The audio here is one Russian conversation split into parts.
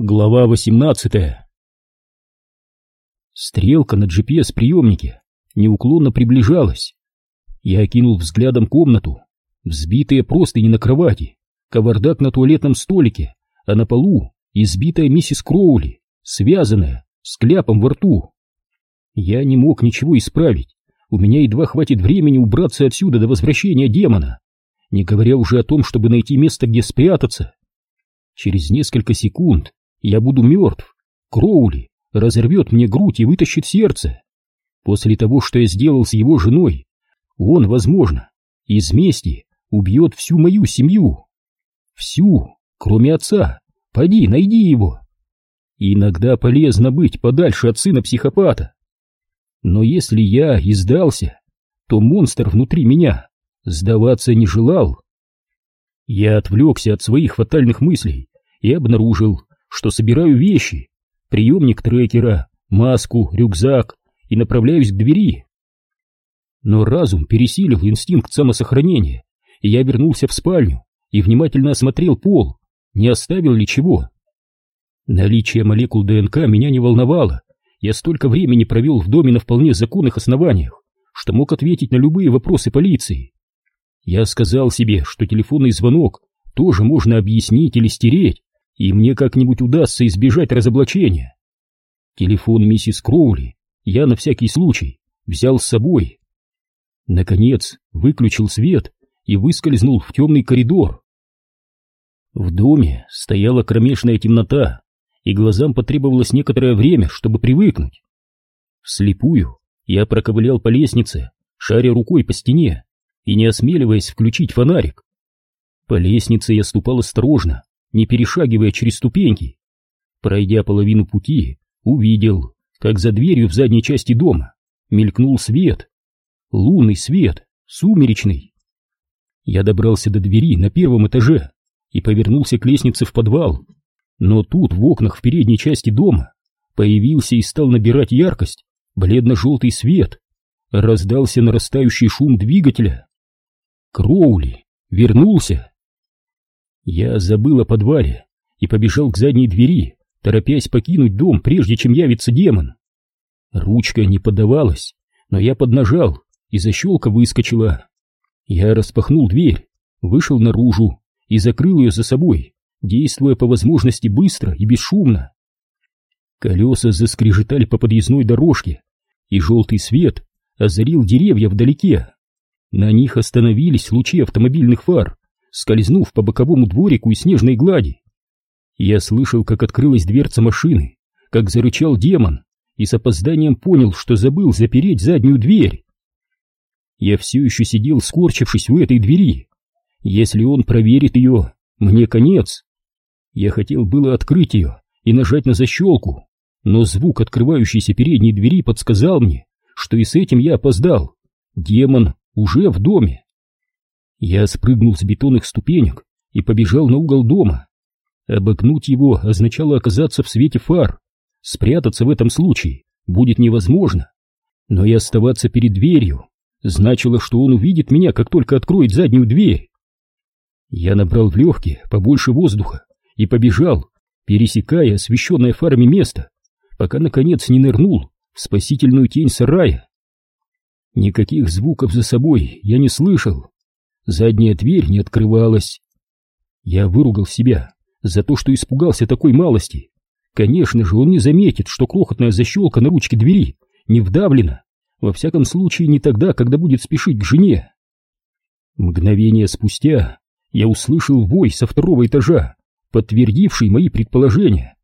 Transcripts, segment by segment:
Глава 18 Стрелка на GPS-приемнике неуклонно приближалась. Я окинул взглядом комнату. Взбитые простыни на кровати, кавардак на туалетном столике, а на полу избитая миссис Кроули, связанная, с кляпом во рту. Я не мог ничего исправить. У меня едва хватит времени убраться отсюда до возвращения демона, не говоря уже о том, чтобы найти место, где спрятаться. Через несколько секунд я буду мертв. Кроули разорвет мне грудь и вытащит сердце. После того, что я сделал с его женой, он, возможно, из мести убьет всю мою семью. Всю, кроме отца. Пойди, найди его. иногда полезно быть подальше от сына психопата. Но если я и сдался, то монстр внутри меня сдаваться не желал. Я отвлекся от своих фатальных мыслей и обнаружил, что собираю вещи, приемник трекера, маску, рюкзак и направляюсь к двери. Но разум пересилил инстинкт самосохранения, и я вернулся в спальню и внимательно осмотрел пол, не оставил ли чего. Наличие молекул ДНК меня не волновало, я столько времени провел в доме на вполне законных основаниях, что мог ответить на любые вопросы полиции. Я сказал себе, что телефонный звонок тоже можно объяснить или стереть, и мне как-нибудь удастся избежать разоблачения. Телефон миссис Кроули я на всякий случай взял с собой. Наконец выключил свет и выскользнул в темный коридор. В доме стояла кромешная темнота, и глазам потребовалось некоторое время, чтобы привыкнуть. Вслепую я проковылял по лестнице, шаря рукой по стене и не осмеливаясь включить фонарик. По лестнице я ступал осторожно, не перешагивая через ступеньки. Пройдя половину пути, увидел, как за дверью в задней части дома мелькнул свет. Лунный свет, сумеречный. Я добрался до двери на первом этаже и повернулся к лестнице в подвал. Но тут в окнах в передней части дома появился и стал набирать яркость бледно-желтый свет. Раздался нарастающий шум двигателя. Кроули вернулся. Я забыл о подвале и побежал к задней двери, торопясь покинуть дом, прежде чем явится демон. Ручка не поддавалась, но я поднажал, и защелка выскочила. Я распахнул дверь, вышел наружу и закрыл ее за собой, действуя по возможности быстро и бесшумно. Колеса заскрежетали по подъездной дорожке, и желтый свет озарил деревья вдалеке. На них остановились лучи автомобильных фар, скользнув по боковому дворику и снежной глади. Я слышал, как открылась дверца машины, как зарычал демон, и с опозданием понял, что забыл запереть заднюю дверь. Я все еще сидел, скорчившись у этой двери. Если он проверит ее, мне конец. Я хотел было открыть ее и нажать на защелку, но звук открывающейся передней двери подсказал мне, что и с этим я опоздал. Демон уже в доме. Я спрыгнул с бетонных ступенек и побежал на угол дома. Обогнуть его означало оказаться в свете фар. Спрятаться в этом случае будет невозможно. Но и оставаться перед дверью значило, что он увидит меня, как только откроет заднюю дверь. Я набрал в легкие побольше воздуха и побежал, пересекая освещенное фарами место, пока, наконец, не нырнул в спасительную тень сарая. Никаких звуков за собой я не слышал, Задняя дверь не открывалась. Я выругал себя за то, что испугался такой малости. Конечно же, он не заметит, что крохотная защелка на ручке двери не вдавлена, во всяком случае не тогда, когда будет спешить к жене. Мгновение спустя я услышал вой со второго этажа, подтвердивший мои предположения.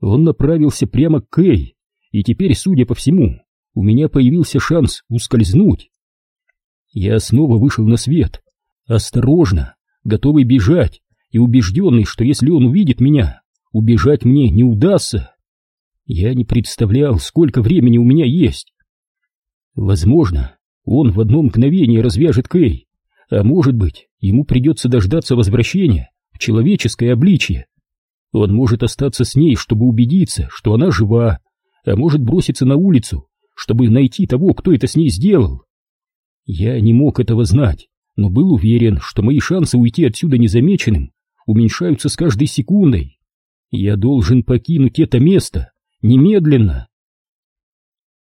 Он направился прямо к Кэй, и теперь, судя по всему, у меня появился шанс ускользнуть. Я снова вышел на свет осторожно, готовый бежать и убежденный, что если он увидит меня, убежать мне не удастся. Я не представлял, сколько времени у меня есть. Возможно, он в одно мгновение развяжет Кей, а может быть, ему придется дождаться возвращения в человеческое обличье. Он может остаться с ней, чтобы убедиться, что она жива, а может броситься на улицу, чтобы найти того, кто это с ней сделал. Я не мог этого знать, но был уверен, что мои шансы уйти отсюда незамеченным уменьшаются с каждой секундой. Я должен покинуть это место немедленно.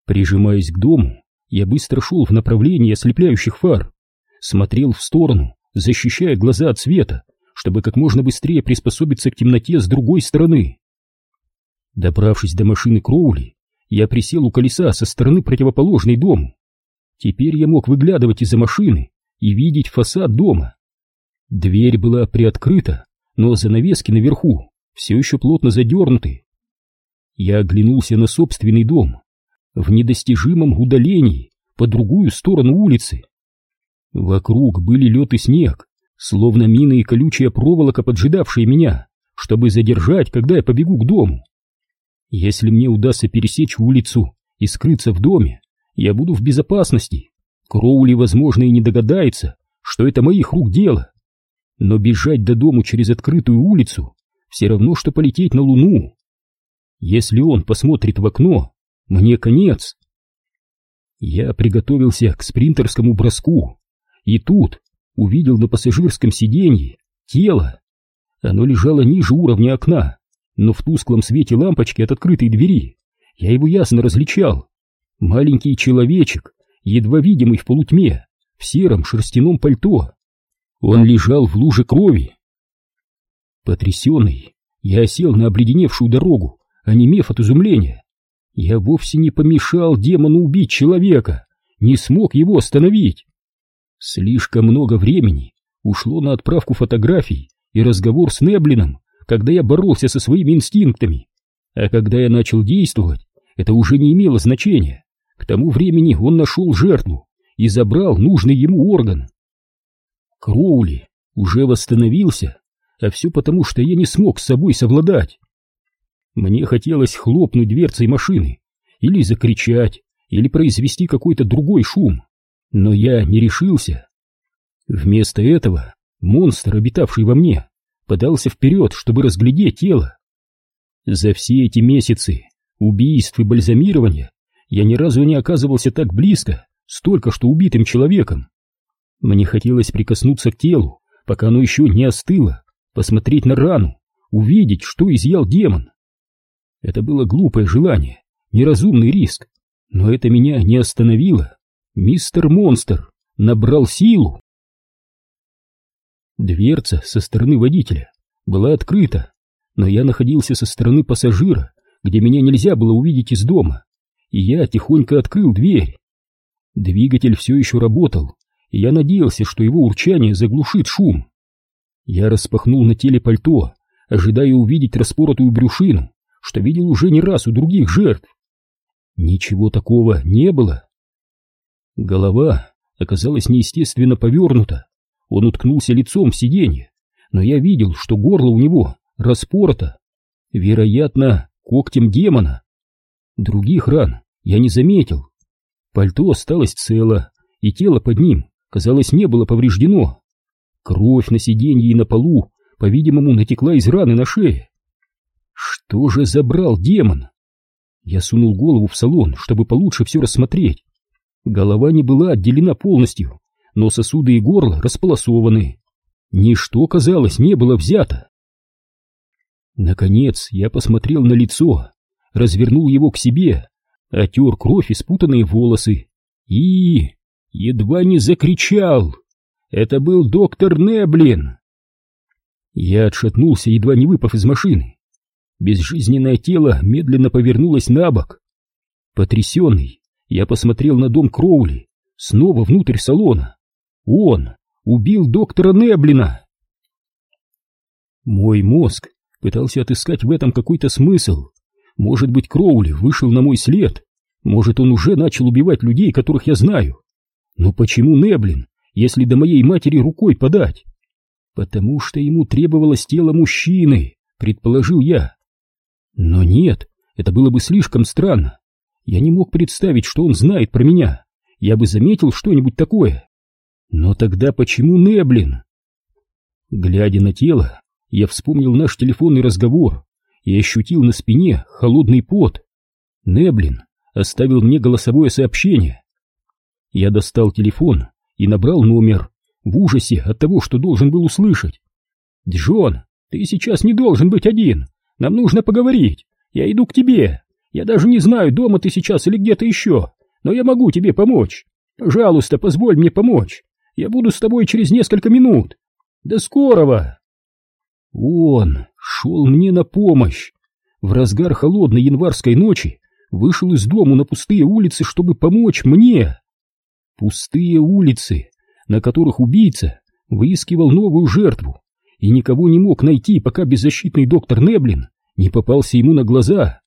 Прижимаясь к дому, я быстро шел в направлении ослепляющих фар, смотрел в сторону, защищая глаза от света, чтобы как можно быстрее приспособиться к темноте с другой стороны. Добравшись до машины Кроули, я присел у колеса со стороны противоположной дому. Теперь я мог выглядывать из-за машины и видеть фасад дома. Дверь была приоткрыта, но занавески наверху все еще плотно задернуты. Я оглянулся на собственный дом в недостижимом удалении по другую сторону улицы. Вокруг были лед и снег, словно мины и колючая проволока, поджидавшие меня, чтобы задержать, когда я побегу к дому. Если мне удастся пересечь улицу и скрыться в доме, я буду в безопасности. Кроули, возможно, и не догадается, что это моих рук дело. Но бежать до дому через открытую улицу все равно, что полететь на луну. Если он посмотрит в окно, мне конец. Я приготовился к спринтерскому броску, и тут увидел на пассажирском сиденье тело. Оно лежало ниже уровня окна, но в тусклом свете лампочки от открытой двери я его ясно различал. Маленький человечек, едва видимый в полутьме, в сером шерстяном пальто. Он лежал в луже крови. Потрясенный, я осел на обледеневшую дорогу, онемев от изумления. Я вовсе не помешал демону убить человека, не смог его остановить. Слишком много времени ушло на отправку фотографий и разговор с Неблином, когда я боролся со своими инстинктами. А когда я начал действовать, это уже не имело значения. К тому времени он нашел жертву и забрал нужный ему орган. Кроули уже восстановился, а все потому, что я не смог с собой совладать. Мне хотелось хлопнуть дверцей машины, или закричать, или произвести какой-то другой шум, но я не решился. Вместо этого монстр, обитавший во мне, подался вперед, чтобы разглядеть тело. За все эти месяцы убийств и бальзамирования я ни разу не оказывался так близко с только что убитым человеком. Мне хотелось прикоснуться к телу, пока оно еще не остыло, посмотреть на рану, увидеть, что изъял демон. Это было глупое желание, неразумный риск, но это меня не остановило. Мистер Монстр набрал силу. Дверца со стороны водителя была открыта, но я находился со стороны пассажира, где меня нельзя было увидеть из дома, и я тихонько открыл дверь. Двигатель все еще работал, и я надеялся, что его урчание заглушит шум. Я распахнул на теле пальто, ожидая увидеть распоротую брюшину, что видел уже не раз у других жертв. Ничего такого не было. Голова оказалась неестественно повернута, он уткнулся лицом в сиденье, но я видел, что горло у него распорото, вероятно, когтем демона. Других ран я не заметил. Пальто осталось цело, и тело под ним, казалось, не было повреждено. Кровь на сиденье и на полу, по-видимому, натекла из раны на шее. Что же забрал демон? Я сунул голову в салон, чтобы получше все рассмотреть. Голова не была отделена полностью, но сосуды и горло располосованы. Ничто, казалось, не было взято. Наконец я посмотрел на лицо, развернул его к себе, отер кровь и спутанные волосы и... едва не закричал. Это был доктор Неблин. Я отшатнулся, едва не выпав из машины. Безжизненное тело медленно повернулось на бок. Потрясенный, я посмотрел на дом Кроули, снова внутрь салона. Он убил доктора Неблина. Мой мозг пытался отыскать в этом какой-то смысл. Может быть, Кроули вышел на мой след. Может, он уже начал убивать людей, которых я знаю. Но почему Неблин, если до моей матери рукой подать? Потому что ему требовалось тело мужчины, предположил я. Но нет, это было бы слишком странно. Я не мог представить, что он знает про меня. Я бы заметил что-нибудь такое. Но тогда почему Неблин? Глядя на тело, я вспомнил наш телефонный разговор и ощутил на спине холодный пот. Неблин оставил мне голосовое сообщение. Я достал телефон и набрал номер в ужасе от того, что должен был услышать. «Джон, ты сейчас не должен быть один. нам нужно поговорить. Я иду к тебе. Я даже не знаю, дома ты сейчас или где-то еще, но я могу тебе помочь. Пожалуйста, позволь мне помочь. Я буду с тобой через несколько минут. До скорого!» Он шел мне на помощь. В разгар холодной январской ночи вышел из дому на пустые улицы, чтобы помочь мне. Пустые улицы, на которых убийца выискивал новую жертву и никого не мог найти, пока беззащитный доктор Неблин не попался ему на глаза.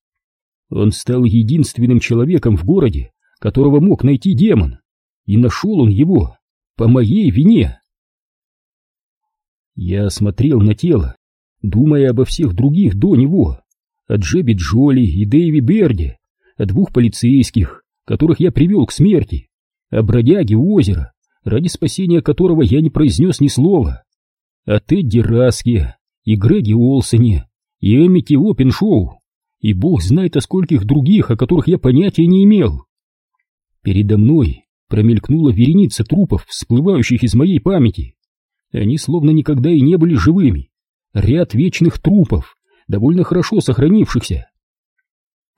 Он стал единственным человеком в городе, которого мог найти демон, и нашел он его по моей вине. Я смотрел на тело, думая обо всех других до него, о Джеби Джоли и Дэйви Берди, двух полицейских, которых я привел к смерти, о бродяге у озера, ради спасения которого я не произнес ни слова, о Тедди Раске и Греге Олсоне и Эммити Опеншоу, и бог знает о скольких других, о которых я понятия не имел. Передо мной промелькнула вереница трупов, всплывающих из моей памяти. Они словно никогда и не были живыми. Ряд вечных трупов, довольно хорошо сохранившихся.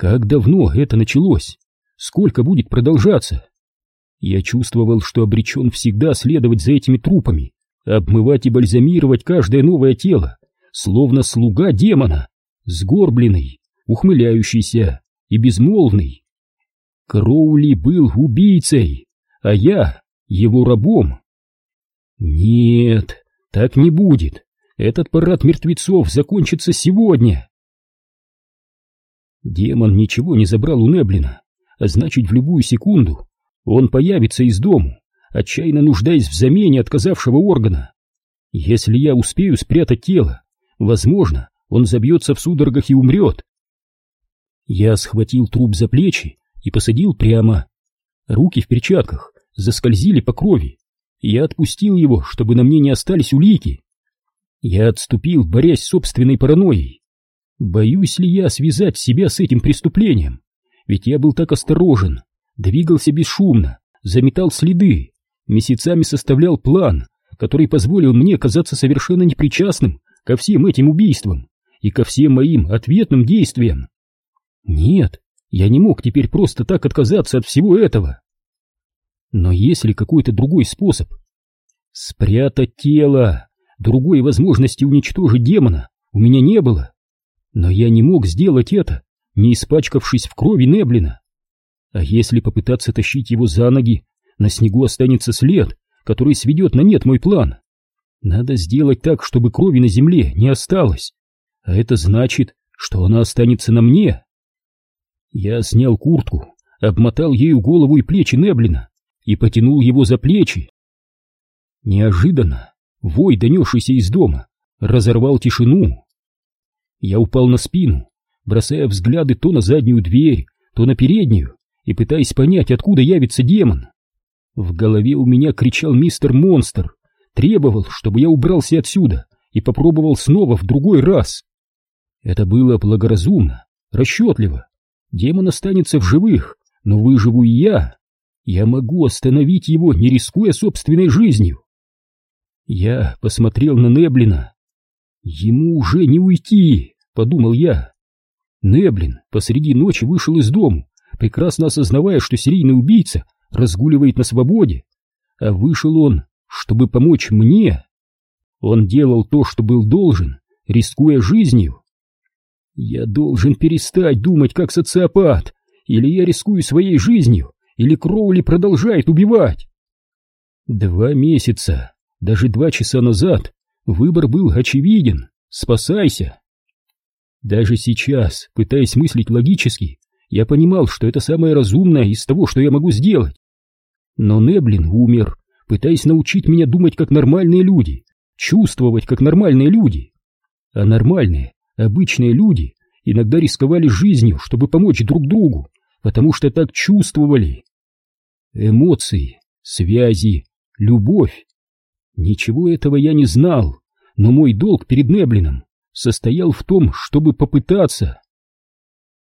Как давно это началось? Сколько будет продолжаться? Я чувствовал, что обречен всегда следовать за этими трупами, обмывать и бальзамировать каждое новое тело, словно слуга демона, сгорбленный, ухмыляющийся и безмолвный. Кроули был убийцей, а я его рабом. Нет, так не будет. Этот парад мертвецов закончится сегодня. Демон ничего не забрал у Неблина, а значит, в любую секунду он появится из дому, отчаянно нуждаясь в замене отказавшего органа. Если я успею спрятать тело, возможно, он забьется в судорогах и умрет. Я схватил труп за плечи и посадил прямо. Руки в перчатках заскользили по крови. Я отпустил его, чтобы на мне не остались улики. Я отступил, борясь с собственной паранойей. Боюсь ли я связать себя с этим преступлением? Ведь я был так осторожен, двигался бесшумно, заметал следы, месяцами составлял план, который позволил мне казаться совершенно непричастным ко всем этим убийствам и ко всем моим ответным действиям. Нет, я не мог теперь просто так отказаться от всего этого. Но есть ли какой-то другой способ? Спрятать тело, другой возможности уничтожить демона у меня не было. Но я не мог сделать это, не испачкавшись в крови Неблина. А если попытаться тащить его за ноги, на снегу останется след, который сведет на нет мой план. Надо сделать так, чтобы крови на земле не осталось. А это значит, что она останется на мне. Я снял куртку, обмотал ею голову и плечи Неблина и потянул его за плечи. Неожиданно вой, донесшийся из дома, разорвал тишину. Я упал на спину, бросая взгляды то на заднюю дверь, то на переднюю, и пытаясь понять, откуда явится демон. В голове у меня кричал мистер Монстр, требовал, чтобы я убрался отсюда и попробовал снова в другой раз. Это было благоразумно, расчетливо. Демон останется в живых, но выживу и я. Я могу остановить его, не рискуя собственной жизнью. Я посмотрел на Неблина. Ему уже не уйти, подумал я. Неблин посреди ночи вышел из дому, прекрасно осознавая, что серийный убийца разгуливает на свободе. А вышел он, чтобы помочь мне. Он делал то, что был должен, рискуя жизнью. Я должен перестать думать как социопат, или я рискую своей жизнью, или Кроули продолжает убивать. Два месяца, даже два часа назад, выбор был очевиден. Спасайся. Даже сейчас, пытаясь мыслить логически, я понимал, что это самое разумное из того, что я могу сделать. Но Неблин умер, пытаясь научить меня думать как нормальные люди, чувствовать как нормальные люди. А нормальные, обычные люди иногда рисковали жизнью, чтобы помочь друг другу, потому что так чувствовали. Эмоции, связи, любовь. Ничего этого я не знал, но мой долг перед Неблином состоял в том, чтобы попытаться.